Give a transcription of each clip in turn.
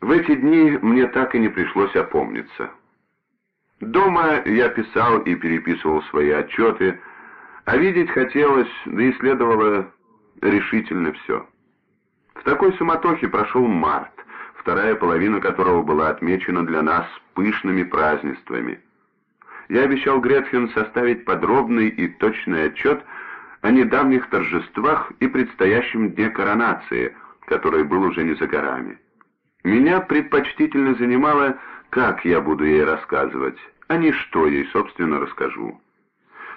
В эти дни мне так и не пришлось опомниться. Дома я писал и переписывал свои отчеты, а видеть хотелось, да и следовало решительно все. В такой суматохе прошел март, вторая половина которого была отмечена для нас пышными празднествами. Я обещал Гретхен составить подробный и точный отчет о недавних торжествах и предстоящем дне коронации, который был уже не за горами. Меня предпочтительно занимало, как я буду ей рассказывать, а не что ей, собственно, расскажу.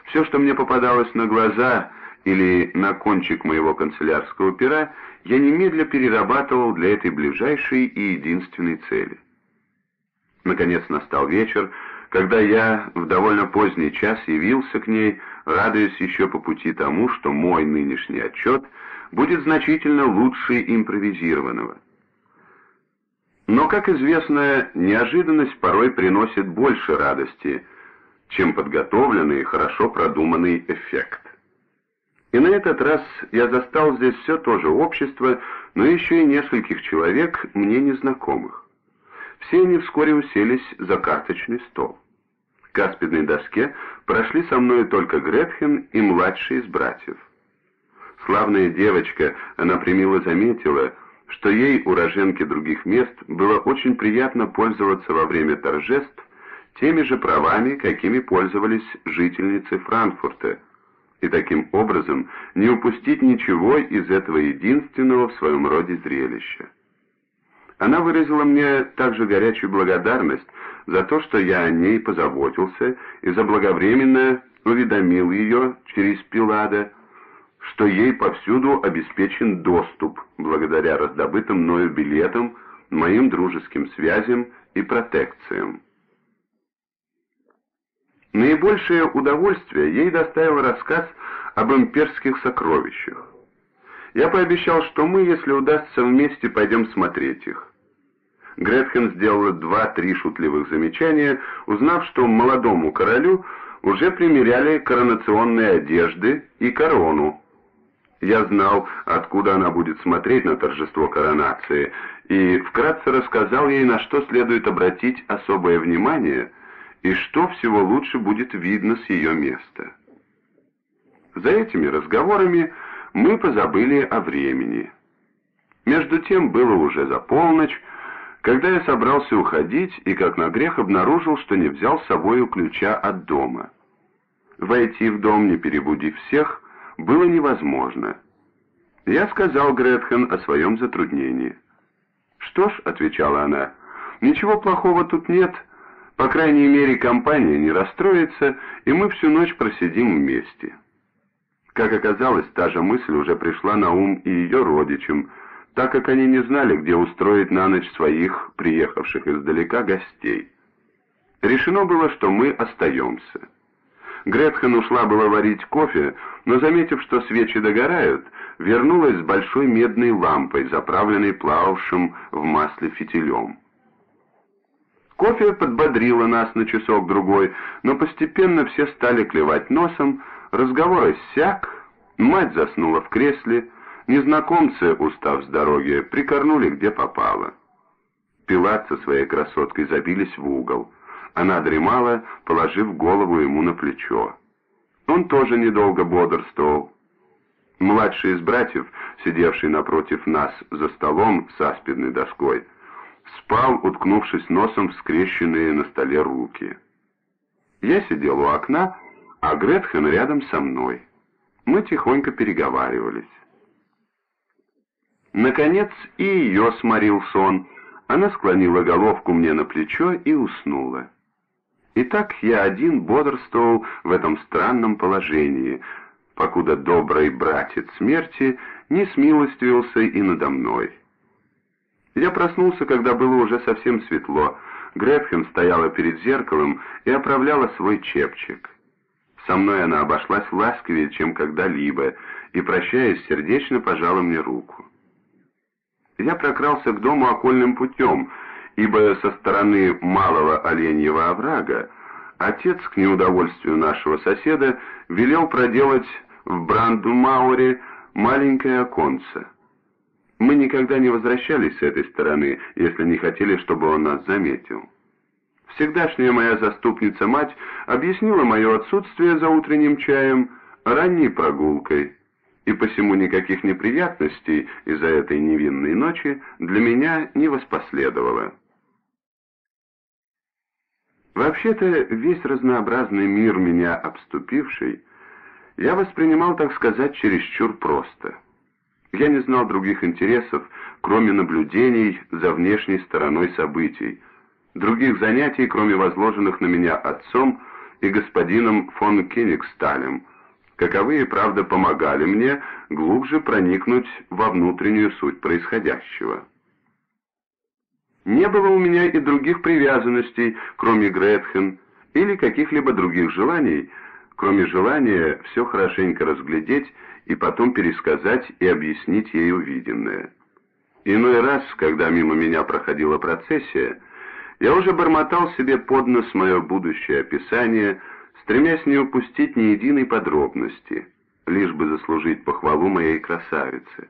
Все, что мне попадалось на глаза или на кончик моего канцелярского пера, я немедля перерабатывал для этой ближайшей и единственной цели. Наконец настал вечер, когда я в довольно поздний час явился к ней, радуясь еще по пути тому, что мой нынешний отчет будет значительно лучше импровизированного. Но, как известно, неожиданность порой приносит больше радости, чем подготовленный и хорошо продуманный эффект. И на этот раз я застал здесь все то же общество, но еще и нескольких человек, мне незнакомых. Все они вскоре уселись за карточный стол. К аспидной доске прошли со мной только Гретхен и младший из братьев. Славная девочка, она примило заметила, что ей, уроженке других мест, было очень приятно пользоваться во время торжеств теми же правами, какими пользовались жительницы Франкфурта, и таким образом не упустить ничего из этого единственного в своем роде зрелища. Она выразила мне также горячую благодарность за то, что я о ней позаботился и заблаговременно уведомил ее через Пилада, что ей повсюду обеспечен доступ, благодаря раздобытым мною билетам, моим дружеским связям и протекциям. Наибольшее удовольствие ей доставил рассказ об имперских сокровищах. Я пообещал, что мы, если удастся, вместе пойдем смотреть их. Гретхен сделала два-три шутливых замечания, узнав, что молодому королю уже примеряли коронационные одежды и корону. Я знал, откуда она будет смотреть на торжество коронации, и вкратце рассказал ей, на что следует обратить особое внимание и что всего лучше будет видно с ее места. За этими разговорами мы позабыли о времени. Между тем было уже за полночь, когда я собрался уходить и, как на грех, обнаружил, что не взял с собой ключа от дома. Войти в дом, не перебудив всех, было невозможно. Я сказал Гретхен о своем затруднении. «Что ж», — отвечала она, — «ничего плохого тут нет. По крайней мере, компания не расстроится, и мы всю ночь просидим вместе». Как оказалось, та же мысль уже пришла на ум и ее родичам — так как они не знали, где устроить на ночь своих, приехавших издалека, гостей. Решено было, что мы остаемся. Гретхен ушла было варить кофе, но, заметив, что свечи догорают, вернулась с большой медной лампой, заправленной плававшим в масле фитилем. Кофе подбодрило нас на часок-другой, но постепенно все стали клевать носом, разговор иссяк, мать заснула в кресле, Незнакомцы, устав с дороги, прикорнули где попало. Пилат со своей красоткой забились в угол. Она дремала, положив голову ему на плечо. Он тоже недолго бодрствовал. Младший из братьев, сидевший напротив нас за столом с аспидной доской, спал, уткнувшись носом в скрещенные на столе руки. Я сидел у окна, а Гретхен рядом со мной. Мы тихонько переговаривались. Наконец и ее сморил сон. Она склонила головку мне на плечо и уснула. И так я один бодрствовал в этом странном положении, покуда добрый братец смерти не смилостивился и надо мной. Я проснулся, когда было уже совсем светло. Гретхен стояла перед зеркалом и оправляла свой чепчик. Со мной она обошлась ласковее, чем когда-либо, и, прощаясь, сердечно пожала мне руку я прокрался к дому окольным путем, ибо со стороны малого оленьего оврага отец, к неудовольствию нашего соседа, велел проделать в Брандмауре маленькое оконце. Мы никогда не возвращались с этой стороны, если не хотели, чтобы он нас заметил. Всегдашняя моя заступница-мать объяснила мое отсутствие за утренним чаем ранней прогулкой, и посему никаких неприятностей из-за этой невинной ночи для меня не воспоследовало. Вообще-то весь разнообразный мир меня обступивший я воспринимал, так сказать, чересчур просто. Я не знал других интересов, кроме наблюдений за внешней стороной событий, других занятий, кроме возложенных на меня отцом и господином фон Кенигсталем, каковые, правда, помогали мне глубже проникнуть во внутреннюю суть происходящего. Не было у меня и других привязанностей, кроме Гретхен, или каких-либо других желаний, кроме желания все хорошенько разглядеть и потом пересказать и объяснить ей увиденное. Иной раз, когда мимо меня проходила процессия, я уже бормотал себе под нос мое будущее описание, стремясь не упустить ни единой подробности, лишь бы заслужить похвалу моей красавицы.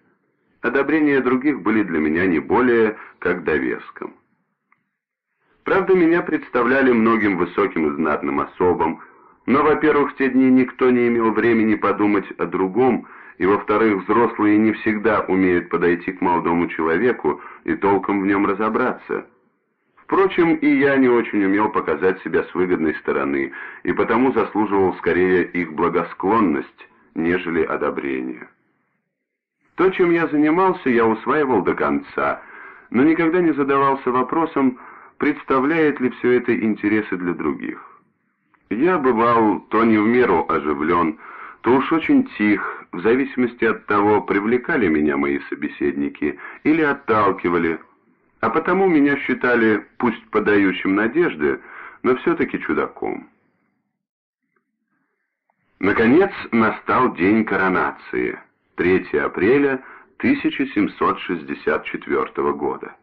Одобрения других были для меня не более как довеском. Правда, меня представляли многим высоким и знатным особам, но, во-первых, в те дни никто не имел времени подумать о другом, и, во-вторых, взрослые не всегда умеют подойти к молодому человеку и толком в нем разобраться – Впрочем, и я не очень умел показать себя с выгодной стороны, и потому заслуживал скорее их благосклонность, нежели одобрение. То, чем я занимался, я усваивал до конца, но никогда не задавался вопросом, представляет ли все это интересы для других. Я бывал то не в меру оживлен, то уж очень тих, в зависимости от того, привлекали меня мои собеседники или отталкивали, а потому меня считали, пусть подающим надежды, но все-таки чудаком. Наконец настал день коронации, 3 апреля 1764 года.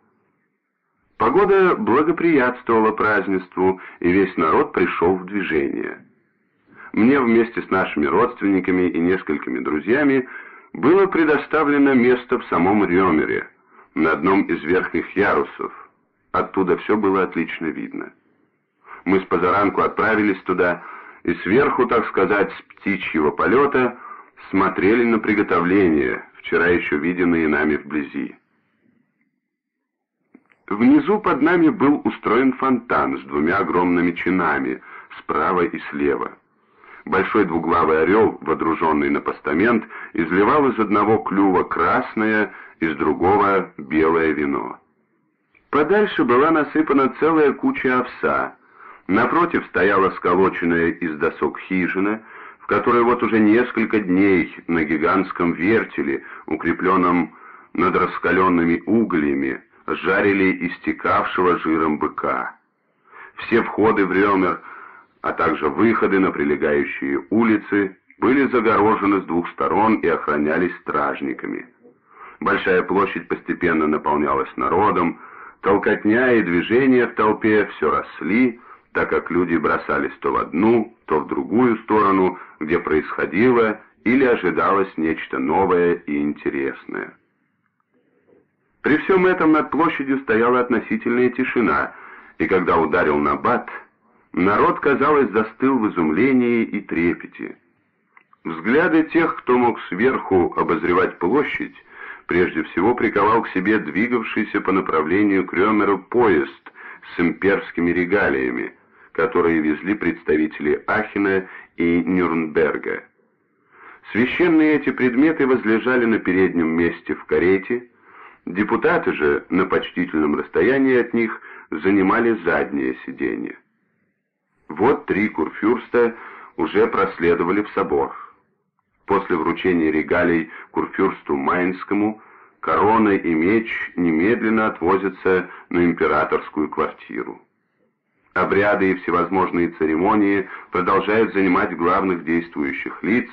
Погода благоприятствовала празднеству, и весь народ пришел в движение. Мне вместе с нашими родственниками и несколькими друзьями было предоставлено место в самом Рёмере – на одном из верхних ярусов. Оттуда все было отлично видно. Мы с позаранку отправились туда и сверху, так сказать, с птичьего полета смотрели на приготовления, вчера еще виденные нами вблизи. Внизу под нами был устроен фонтан с двумя огромными чинами, справа и слева. Большой двуглавый орел, водруженный на постамент, изливал из одного клюва красное из другого белое вино. Подальше была насыпана целая куча овса. Напротив стояла сколоченная из досок хижина, в которой вот уже несколько дней на гигантском вертеле, укрепленном над раскаленными углями, жарили истекавшего жиром быка. Все входы в Ремер, а также выходы на прилегающие улицы, были загорожены с двух сторон и охранялись стражниками. Большая площадь постепенно наполнялась народом, толкотня и движения в толпе все росли, так как люди бросались то в одну, то в другую сторону, где происходило или ожидалось нечто новое и интересное. При всем этом над площадью стояла относительная тишина, и когда ударил набат, народ, казалось, застыл в изумлении и трепете. Взгляды тех, кто мог сверху обозревать площадь, прежде всего приковал к себе двигавшийся по направлению к Рёмеру поезд с имперскими регалиями, которые везли представители Ахена и Нюрнберга. Священные эти предметы возлежали на переднем месте в карете, депутаты же на почтительном расстоянии от них занимали заднее сиденье. Вот три курфюрста уже проследовали в собор. После вручения регалий курфюрсту Майнскому корона и меч немедленно отвозятся на императорскую квартиру. Обряды и всевозможные церемонии продолжают занимать главных действующих лиц,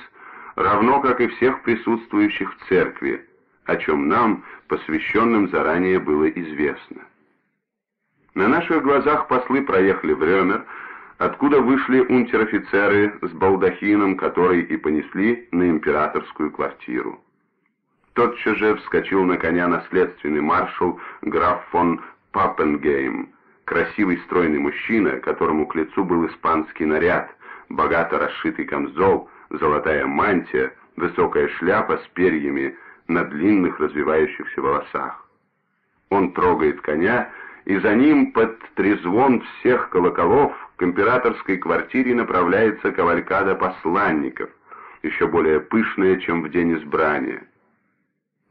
равно как и всех присутствующих в церкви, о чем нам, посвященным заранее, было известно. На наших глазах послы проехали в Рёмер, откуда вышли унтер-офицеры с балдахином, которые и понесли на императорскую квартиру. Тотчас же вскочил на коня наследственный маршал граф фон Паппенгейм, красивый стройный мужчина, которому к лицу был испанский наряд, богато расшитый камзол, золотая мантия, высокая шляпа с перьями на длинных развивающихся волосах. Он трогает коня, и за ним под трезвон всех колоколов к императорской квартире направляется кавалькада посланников, еще более пышная, чем в день избрания.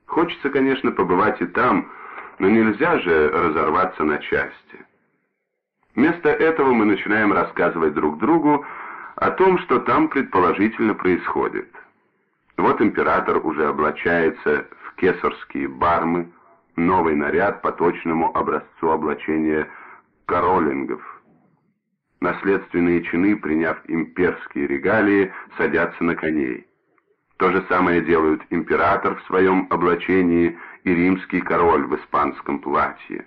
Хочется, конечно, побывать и там, но нельзя же разорваться на части. Вместо этого мы начинаем рассказывать друг другу о том, что там предположительно происходит. Вот император уже облачается в кесарские бармы, новый наряд по точному образцу облачения королингов. Наследственные чины, приняв имперские регалии, садятся на коней. То же самое делают император в своем облачении и римский король в испанском платье.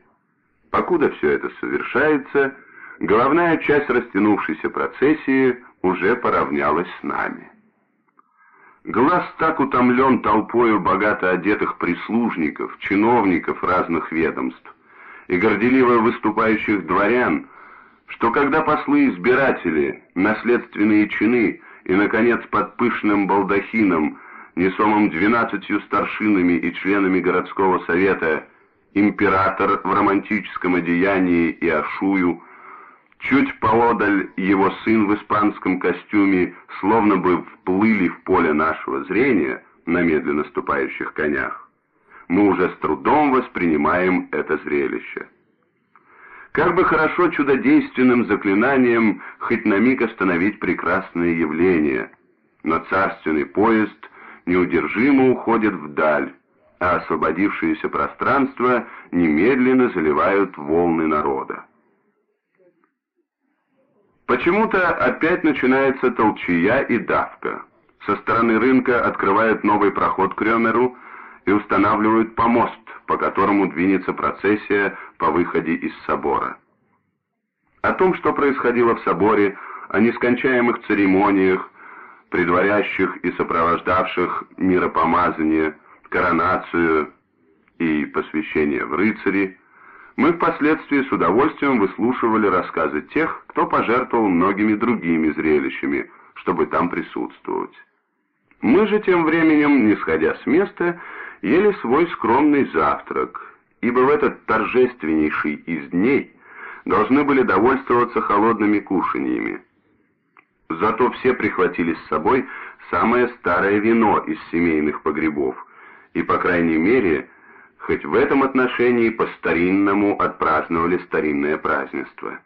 Покуда все это совершается, головная часть растянувшейся процессии уже поравнялась с нами. Глаз так утомлен толпою богато одетых прислужников, чиновников разных ведомств и горделиво выступающих дворян, что когда послы-избиратели, наследственные чины и, наконец, под пышным балдахином, несомым двенадцатью старшинами и членами городского совета, император в романтическом одеянии и ашую, чуть поодаль его сын в испанском костюме, словно бы вплыли в поле нашего зрения на медленно ступающих конях. Мы уже с трудом воспринимаем это зрелище. Как бы хорошо чудодейственным заклинанием хоть на миг остановить прекрасное явление, но царственный поезд неудержимо уходит вдаль, а освободившееся пространство немедленно заливают волны народа. Почему-то опять начинается толчья и давка. Со стороны рынка открывают новый проход к Рёмеру и устанавливают помост, по которому двинется процессия по выходе из собора. О том, что происходило в соборе, о нескончаемых церемониях, предварящих и сопровождавших миропомазание, коронацию и посвящение в рыцари, мы впоследствии с удовольствием выслушивали рассказы тех, кто пожертвовал многими другими зрелищами, чтобы там присутствовать. Мы же тем временем, не сходя с места, ели свой скромный завтрак, ибо в этот торжественнейший из дней должны были довольствоваться холодными кушаньями. Зато все прихватили с собой самое старое вино из семейных погребов, и, по крайней мере, хоть в этом отношении по-старинному отпраздновали старинное празднество.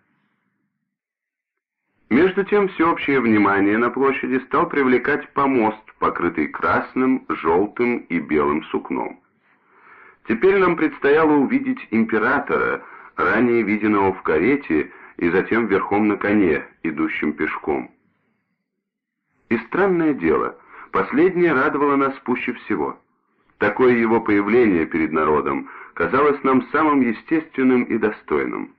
Между тем всеобщее внимание на площади стал привлекать помост, покрытый красным, желтым и белым сукном. Теперь нам предстояло увидеть императора, ранее виденного в карете и затем верхом на коне, идущим пешком. И странное дело, последнее радовало нас пуще всего. Такое его появление перед народом казалось нам самым естественным и достойным.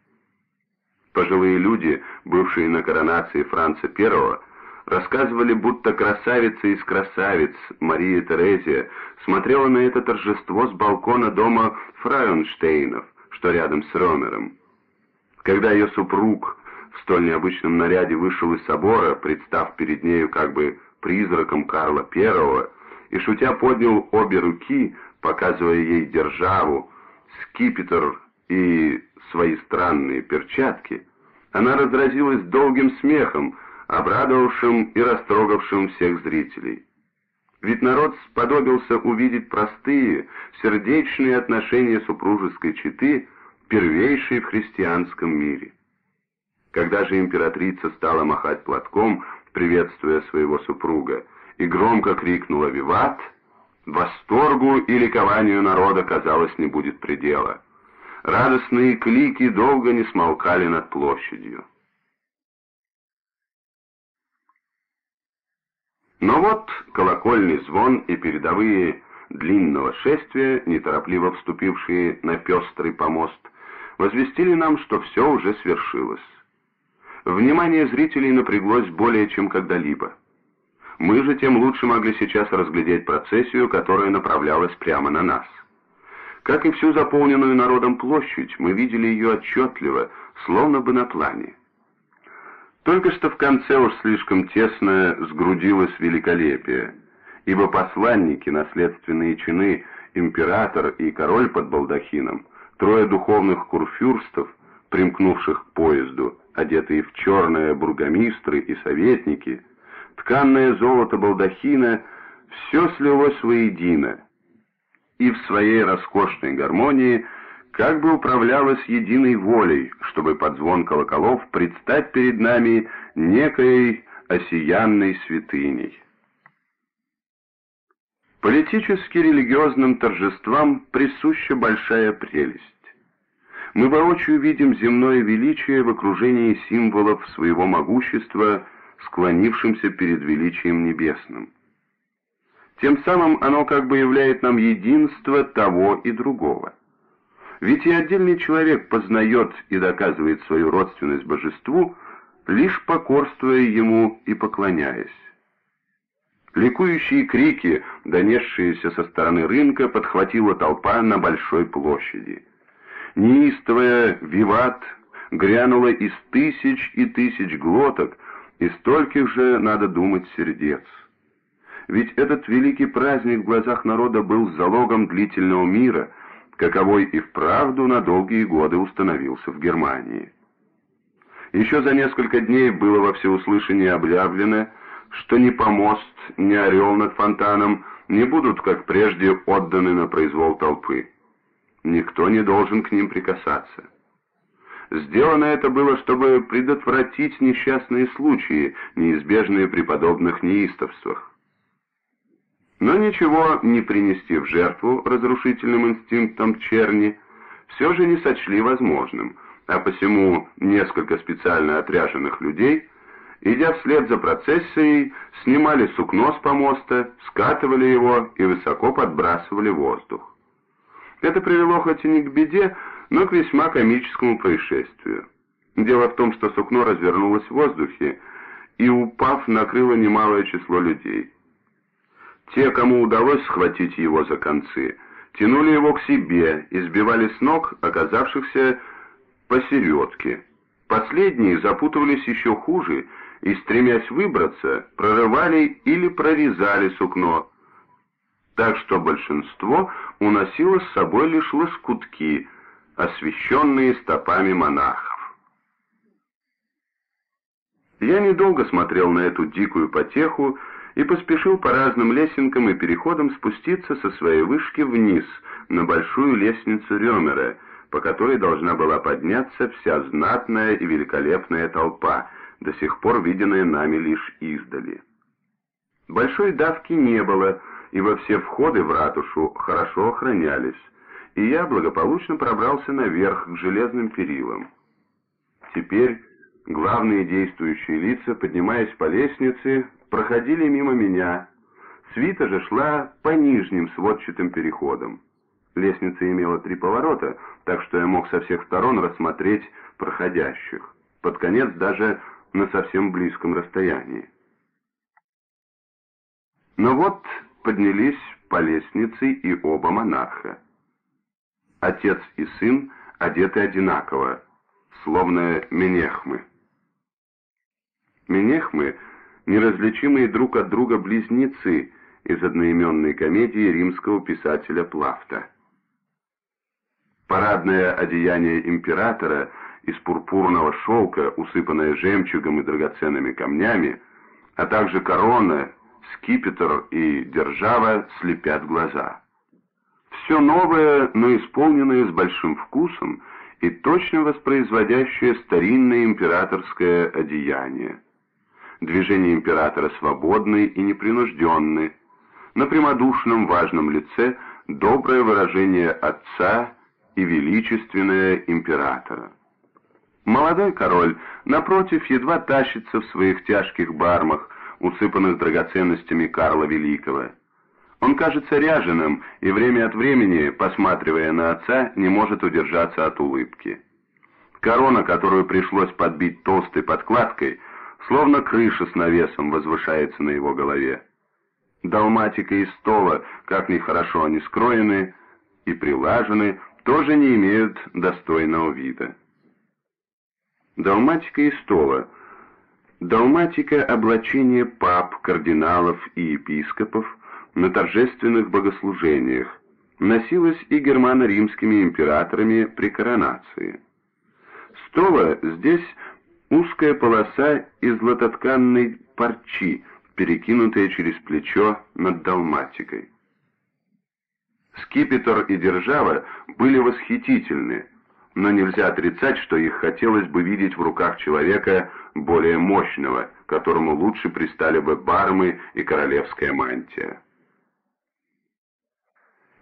Пожилые люди, бывшие на коронации Франца I, рассказывали, будто красавица из красавиц Мария Терезия смотрела на это торжество с балкона дома Фрайенштейнов, что рядом с Ромером. Когда ее супруг в столь необычном наряде вышел из собора, представ перед нею как бы призраком Карла I, и шутя поднял обе руки, показывая ей державу, скипетр и свои странные перчатки, она разразилась долгим смехом, обрадовавшим и растрогавшим всех зрителей. Ведь народ сподобился увидеть простые, сердечные отношения супружеской четы, первейшие в христианском мире. Когда же императрица стала махать платком, приветствуя своего супруга, и громко крикнула «Виват!», восторгу и ликованию народа, казалось, не будет предела. Радостные клики долго не смолкали над площадью. Но вот колокольный звон и передовые длинного шествия, неторопливо вступившие на пестрый помост, возвестили нам, что все уже свершилось. Внимание зрителей напряглось более чем когда-либо. Мы же тем лучше могли сейчас разглядеть процессию, которая направлялась прямо на нас. Как и всю заполненную народом площадь, мы видели ее отчетливо, словно бы на плане. Только что в конце уж слишком тесно сгрудилось великолепие, ибо посланники, наследственные чины, император и король под балдахином, трое духовных курфюрстов, примкнувших к поезду, одетые в черное бургомистры и советники, тканное золото балдахина, все слилось воедино, и в своей роскошной гармонии как бы управлялось единой волей, чтобы под звон колоколов предстать перед нами некой осиянной святыней. Политически-религиозным торжествам присуща большая прелесть. Мы воочию видим земное величие в окружении символов своего могущества, склонившимся перед величием небесным. Тем самым оно как бы являет нам единство того и другого. Ведь и отдельный человек познает и доказывает свою родственность божеству, лишь покорствуя ему и поклоняясь. Ликующие крики, донесшиеся со стороны рынка, подхватила толпа на большой площади. Неистовая «Виват» грянула из тысяч и тысяч глоток, и стольких же, надо думать, сердец. Ведь этот великий праздник в глазах народа был залогом длительного мира, каковой и вправду на долгие годы установился в Германии. Еще за несколько дней было во всеуслышание объявлено, что ни помост, ни орел над фонтаном не будут, как прежде, отданы на произвол толпы. Никто не должен к ним прикасаться. Сделано это было, чтобы предотвратить несчастные случаи, неизбежные при подобных неистовствах. Но ничего не принести в жертву разрушительным инстинктам черни все же не сочли возможным, а посему несколько специально отряженных людей, идя вслед за процессией, снимали сукно с помоста, скатывали его и высоко подбрасывали воздух. Это привело хоть и не к беде, но к весьма комическому происшествию. Дело в том, что сукно развернулось в воздухе и, упав, накрыло немалое число людей. Те, кому удалось схватить его за концы, тянули его к себе и сбивали с ног оказавшихся посередке. Последние запутывались еще хуже и, стремясь выбраться, прорывали или прорезали сукно, так что большинство уносило с собой лишь лоскутки, освещенные стопами монахов. Я недолго смотрел на эту дикую потеху, и поспешил по разным лесенкам и переходам спуститься со своей вышки вниз, на большую лестницу Рёмера, по которой должна была подняться вся знатная и великолепная толпа, до сих пор виденная нами лишь издали. Большой давки не было, ибо все входы в ратушу хорошо охранялись, и я благополучно пробрался наверх к железным перилам. Теперь главные действующие лица, поднимаясь по лестнице, проходили мимо меня. Свита же шла по нижним сводчатым переходам. Лестница имела три поворота, так что я мог со всех сторон рассмотреть проходящих, под конец даже на совсем близком расстоянии. Но вот поднялись по лестнице и оба монаха. Отец и сын одеты одинаково, словно менехмы. Менехмы — неразличимые друг от друга близнецы из одноименной комедии римского писателя Плафта. Парадное одеяние императора из пурпурного шелка, усыпанное жемчугом и драгоценными камнями, а также корона, скипетр и держава слепят глаза. Все новое, но исполненное с большим вкусом и точно воспроизводящее старинное императорское одеяние. Движения императора свободны и непринужденны. На прямодушном важном лице доброе выражение отца и величественное императора. Молодой король, напротив, едва тащится в своих тяжких бармах, усыпанных драгоценностями Карла Великого. Он кажется ряженым и время от времени, посматривая на отца, не может удержаться от улыбки. Корона, которую пришлось подбить толстой подкладкой, словно крыша с навесом возвышается на его голове. Далматика и стола, как ни хорошо они скроены и прилажены, тоже не имеют достойного вида. Далматика и стола. Далматика – облачение пап, кардиналов и епископов на торжественных богослужениях, носилась и германо-римскими императорами при коронации. Стола здесь узкая полоса из златотканной парчи, перекинутая через плечо над далматикой. Скипетр и держава были восхитительны, но нельзя отрицать, что их хотелось бы видеть в руках человека более мощного, которому лучше пристали бы бармы и королевская мантия.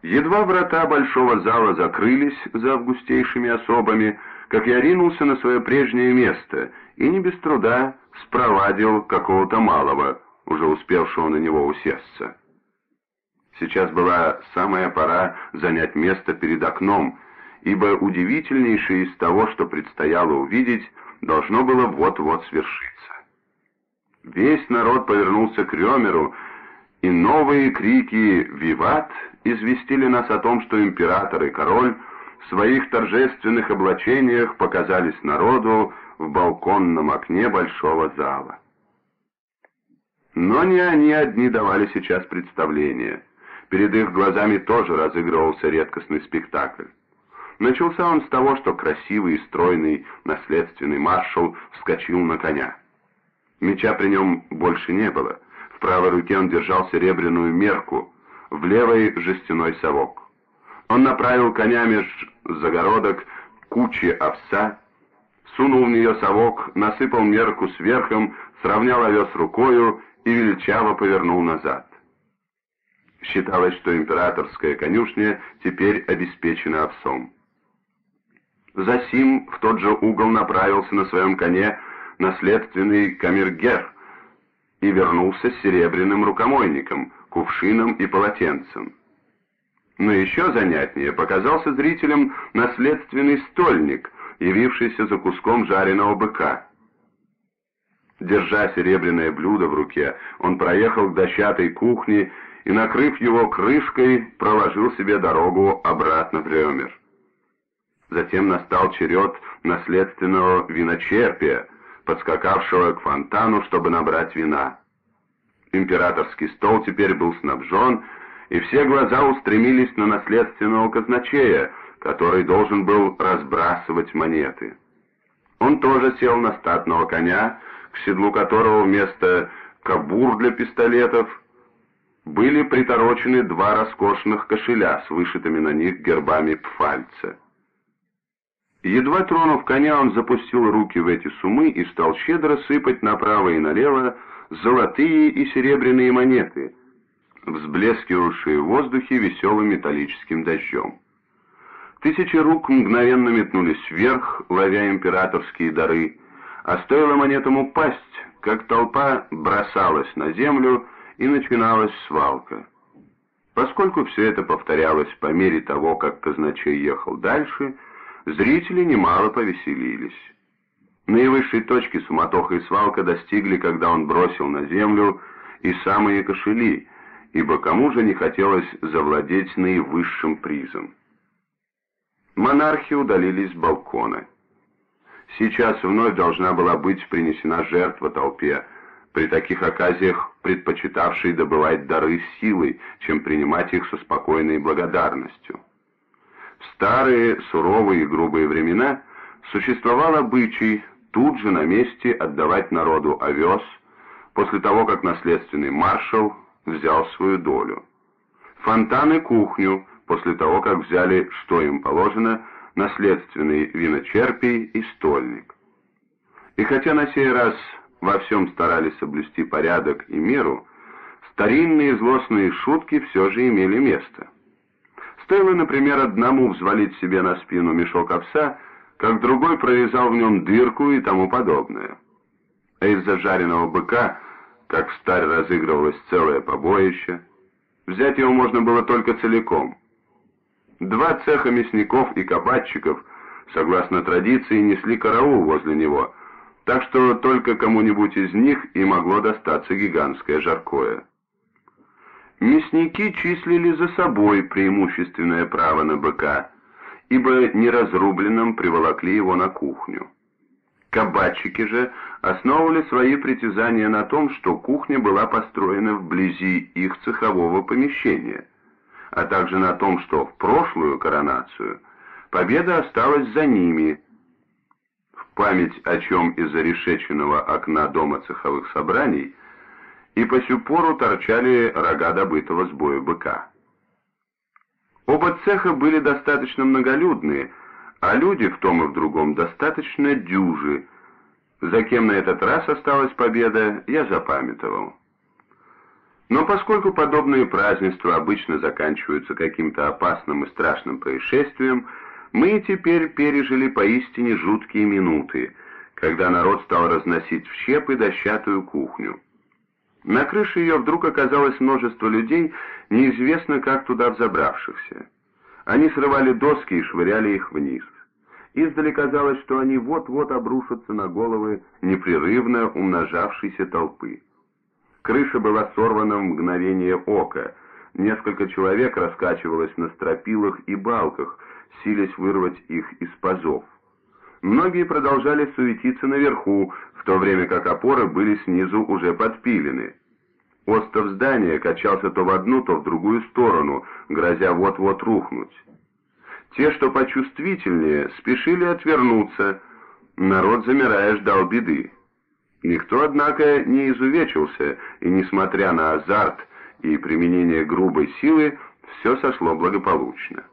Едва врата большого зала закрылись за августейшими особами, как я ринулся на свое прежнее место и не без труда спровадил какого-то малого, уже успевшего на него усесться. Сейчас была самая пора занять место перед окном, ибо удивительнейшее из того, что предстояло увидеть, должно было вот-вот свершиться. Весь народ повернулся к Рёмеру, и новые крики «Виват!» Известили нас о том, что император и король в своих торжественных облачениях показались народу в балконном окне большого зала. Но не они одни давали сейчас представление. Перед их глазами тоже разыгрывался редкостный спектакль. Начался он с того, что красивый и стройный наследственный маршал вскочил на коня. Меча при нем больше не было. В правой руке он держал серебряную мерку, в левой — жестяной совок. Он направил коня меж загородок кучи овса, сунул в нее совок, насыпал мерку сверхом, сравнял овес рукою и величаво повернул назад. Считалось, что императорская конюшня теперь обеспечена овсом. Засим в тот же угол направился на своем коне наследственный камергер и вернулся с серебряным рукомойником, кувшином и полотенцем. Но еще занятнее показался зрителям наследственный стольник, явившийся за куском жареного быка. Держа серебряное блюдо в руке, он проехал к дощатой кухне и, накрыв его крышкой, проложил себе дорогу обратно в Рёмер. Затем настал черед наследственного виночерпия, подскакавшего к фонтану, чтобы набрать вина. Императорский стол теперь был снабжен, и все глаза устремились на наследственного казначея, который должен был разбрасывать монеты. Он тоже сел на статного коня, к седлу которого вместо кабур для пистолетов были приторочены два роскошных кошеля с вышитыми на них гербами пфальца. Едва тронув коня, он запустил руки в эти сумы и стал щедро сыпать направо и налево золотые и серебряные монеты, взблескивавшие в воздухе веселым металлическим дождем. Тысячи рук мгновенно метнулись вверх, ловя императорские дары, а стоило монетам упасть, как толпа бросалась на землю и начиналась свалка. Поскольку все это повторялось по мере того, как казначей ехал дальше, зрители немало повеселились. Наивысшей точки суматоха и свалка достигли, когда он бросил на землю и самые кошели, ибо кому же не хотелось завладеть наивысшим призом. Монархи удалились с балкона. Сейчас вновь должна была быть принесена жертва толпе, при таких оказиях предпочитавшей добывать дары силой, чем принимать их со спокойной благодарностью. В старые, суровые и грубые времена существовал обычай тут же на месте отдавать народу овес, после того, как наследственный маршал взял свою долю. Фонтан и кухню, после того, как взяли, что им положено, наследственный виночерпий и стольник. И хотя на сей раз во всем старались соблюсти порядок и меру, старинные злостные шутки все же имели место. Стоило, например, одному взвалить себе на спину мешок овса, как другой прорезал в нем дырку и тому подобное. А из-за жареного быка, как в старь разыгрывалось целое побоище, взять его можно было только целиком. Два цеха мясников и кабачиков, согласно традиции, несли караул возле него, так что только кому-нибудь из них и могло достаться гигантское жаркое. Мясники числили за собой преимущественное право на быка, ибо неразрубленным приволокли его на кухню. Кабачики же основывали свои притязания на том, что кухня была построена вблизи их цехового помещения, а также на том, что в прошлую коронацию победа осталась за ними, в память о чем из-за решеченного окна дома цеховых собраний – и по сю пору торчали рога добытого с боя быка. Оба цеха были достаточно многолюдные, а люди в том и в другом достаточно дюжи. За кем на этот раз осталась победа, я запамятовал. Но поскольку подобные празднества обычно заканчиваются каким-то опасным и страшным происшествием, мы теперь пережили поистине жуткие минуты, когда народ стал разносить в щепы дощатую кухню. На крыше ее вдруг оказалось множество людей, неизвестно как туда взобравшихся. Они срывали доски и швыряли их вниз. Издали казалось, что они вот-вот обрушатся на головы непрерывно умножавшейся толпы. Крыша была сорвана в мгновение ока. Несколько человек раскачивалось на стропилах и балках, силясь вырвать их из пазов. Многие продолжали суетиться наверху, в то время как опоры были снизу уже подпилены. Остов здания качался то в одну, то в другую сторону, грозя вот-вот рухнуть. Те, что почувствительнее, спешили отвернуться. Народ, замирая, ждал беды. Никто, однако, не изувечился, и, несмотря на азарт и применение грубой силы, все сошло благополучно.